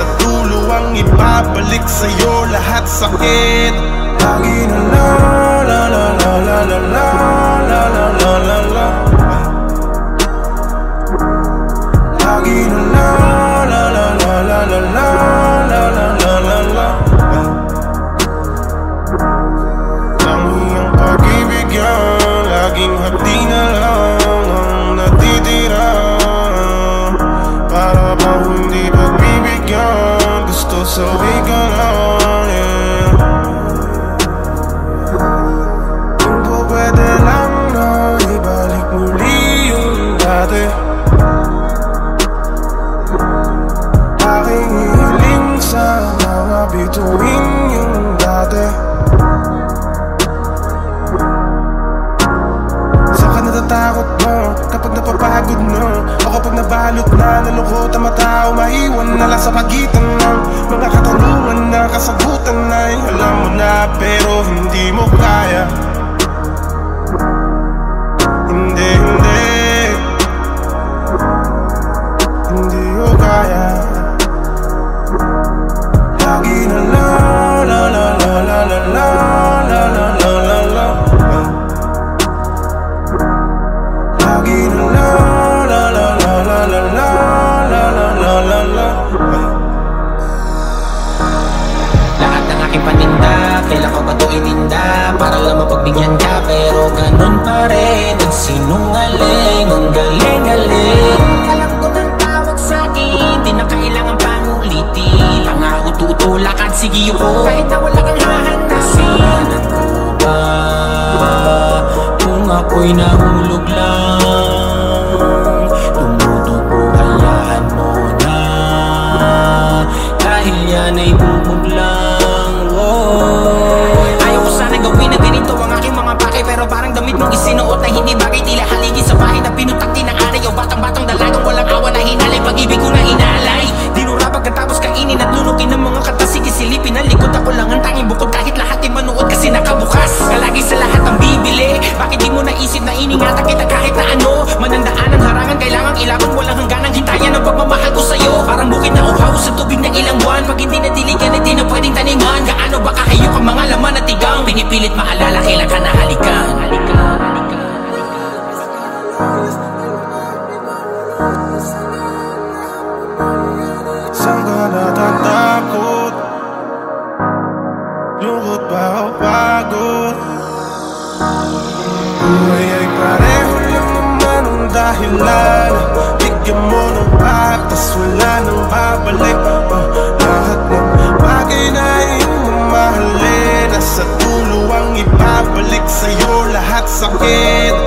Nasa dulo ang ibabalik sa'yo. Lahat sakit. Lagi na la Gusto we lang yeah. Kung pwede lang na ibalik muli yung dati Aking hiling sa mga Natatakot mo. Kapag napapagod na O kapag nabalot na nalungkot ang matao Maiwan na lang sa pagitan ng mga katanungan na kasagutan Ay alam mo na pero hindi mo kaya mapagbigyan ka, pero ganun pa rin. Nagsinungaling, ang galing-galing. Alam ko ng tawag sa'kin, di na kailangan pang ulitin Pangako tutulakan, sige ko Kahit na wala kang hahanapin. Ano ko ba, kung ako'y nahulog lang Tumutubo, hayaan mo na. Dahil yan ay bubog hindi bagay Tila haligi sa bahay na pinutak din ng aray O batang-batang dalagang walang awa na hinalay. Pag-ibig ko na inalay Dinura pagkatapos kainin at lunukin ng mga kata. Sige silipin ang likod. Ako lang ang tanging bukod. Kahit lahat ay manuot kasi nakabukas. Kalagi sa lahat ang bibili. Bakit di mo naisip na iningatan kita kahit na ano? Manandaan ang harangan kailangang ilaban Walang hangganang hintayan ang pagmamahal ko sa'yo. Parang bukid na uhaw sa tubig na ilang buwan. Pag hindi nadiligan ay di na pwedeng taniman. Gaano ba kahayok ang mga laman at tigang? Pinipilit maalala kailan ka nahalikan magbabago Buhay ay pareho lang naman ang dahilan. Bigyan ng babalik. Uh, Lahat ng bagay na iyong mamahalin Nasa dulo ang ipabalik sa'yo lahat sakit